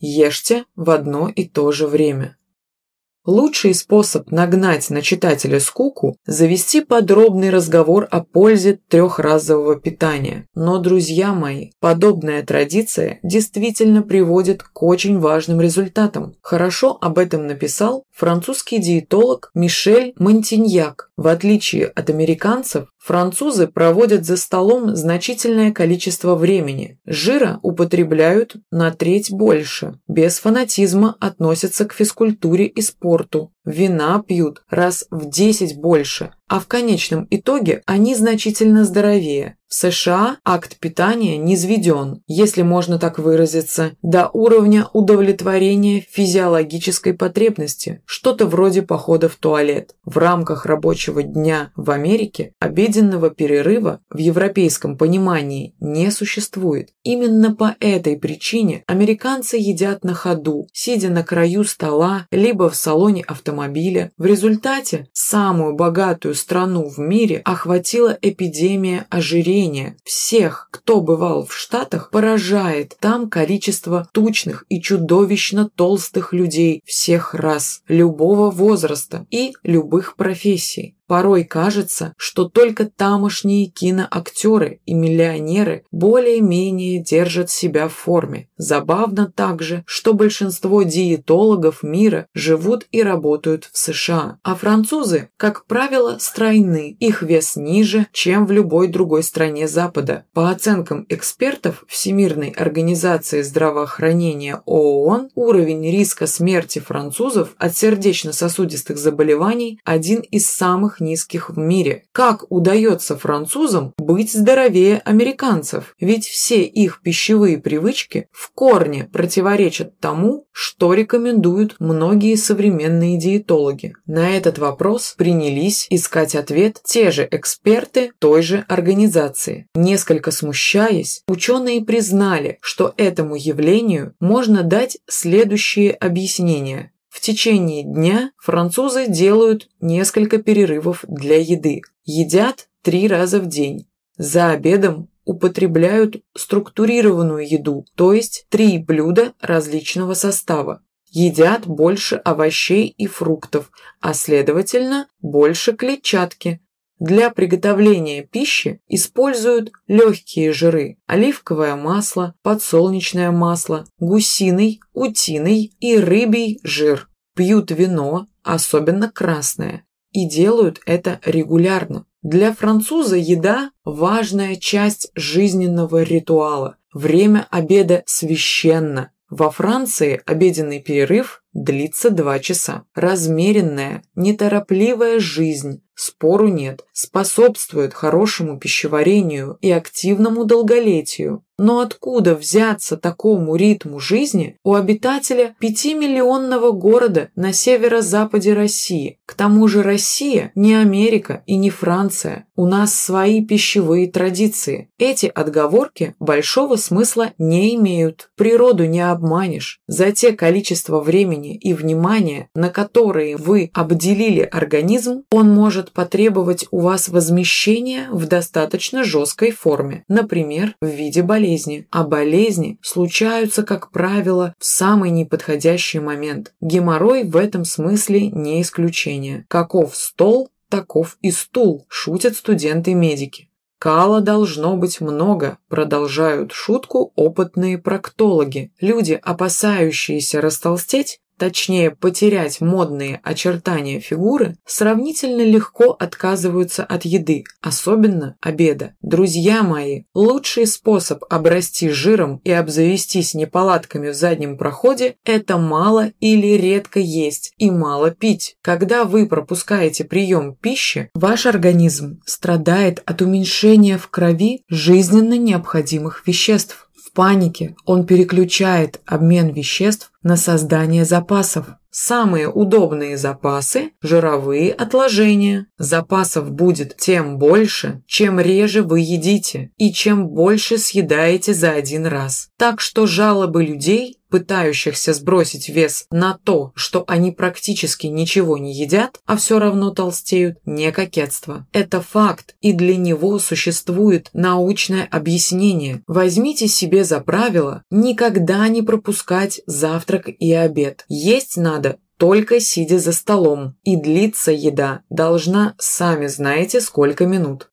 Ешьте в одно и то же время. Лучший способ нагнать на читателя скуку – завести подробный разговор о пользе трехразового питания. Но, друзья мои, подобная традиция действительно приводит к очень важным результатам. Хорошо об этом написал французский диетолог Мишель Монтиньяк. В отличие от американцев, Французы проводят за столом значительное количество времени. Жира употребляют на треть больше. Без фанатизма относятся к физкультуре и спорту. Вина пьют раз в 10 больше, а в конечном итоге они значительно здоровее. В США акт питания низведен, если можно так выразиться, до уровня удовлетворения физиологической потребности, что-то вроде похода в туалет. В рамках рабочего дня в Америке обеденного перерыва в европейском понимании не существует. Именно по этой причине американцы едят на ходу, сидя на краю стола, либо в салоне автомобиля. В результате самую богатую страну в мире охватила эпидемия ожирения. Всех, кто бывал в Штатах, поражает там количество тучных и чудовищно толстых людей всех рас, любого возраста и любых профессий. Порой кажется, что только тамошние киноактеры и миллионеры более-менее держат себя в форме. Забавно также, что большинство диетологов мира живут и работают в США, а французы, как правило, стройны, их вес ниже, чем в любой другой стране Запада. По оценкам экспертов Всемирной организации здравоохранения ООН, уровень риска смерти французов от сердечно-сосудистых заболеваний один из самых низких в мире. Как удается французам быть здоровее американцев? Ведь все их пищевые привычки в корне противоречат тому, что рекомендуют многие современные диетологи. На этот вопрос принялись искать ответ те же эксперты той же организации. Несколько смущаясь, ученые признали, что этому явлению можно дать следующие объяснения. В течение дня французы делают несколько перерывов для еды. Едят три раза в день. За обедом употребляют структурированную еду, то есть три блюда различного состава. Едят больше овощей и фруктов, а следовательно больше клетчатки. Для приготовления пищи используют легкие жиры – оливковое масло, подсолнечное масло, гусиный, утиный и рыбий жир. Пьют вино, особенно красное, и делают это регулярно. Для француза еда – важная часть жизненного ритуала. Время обеда священно. Во Франции обеденный перерыв длится два часа. Размеренная, неторопливая жизнь спору нет, способствует хорошему пищеварению и активному долголетию. Но откуда взяться такому ритму жизни у обитателя пятимиллионного города на северо-западе России? К тому же Россия не Америка и не Франция. У нас свои пищевые традиции. Эти отговорки большого смысла не имеют. Природу не обманешь. За те количество времени и внимания, на которые вы обделили организм, он потребовать у вас возмещения в достаточно жесткой форме, например, в виде болезни. А болезни случаются, как правило, в самый неподходящий момент. Геморрой в этом смысле не исключение. Каков стол, таков и стул, шутят студенты-медики. Кала должно быть много, продолжают шутку опытные проктологи. Люди, опасающиеся растолстеть, точнее потерять модные очертания фигуры, сравнительно легко отказываются от еды, особенно обеда. Друзья мои, лучший способ обрасти жиром и обзавестись неполадками в заднем проходе – это мало или редко есть и мало пить. Когда вы пропускаете прием пищи, ваш организм страдает от уменьшения в крови жизненно необходимых веществ. В панике он переключает обмен веществ на создание запасов. Самые удобные запасы – жировые отложения. Запасов будет тем больше, чем реже вы едите и чем больше съедаете за один раз. Так что жалобы людей пытающихся сбросить вес на то, что они практически ничего не едят, а все равно толстеют, не кокетство. Это факт, и для него существует научное объяснение. Возьмите себе за правило никогда не пропускать завтрак и обед. Есть надо только сидя за столом, и длиться еда должна, сами знаете, сколько минут.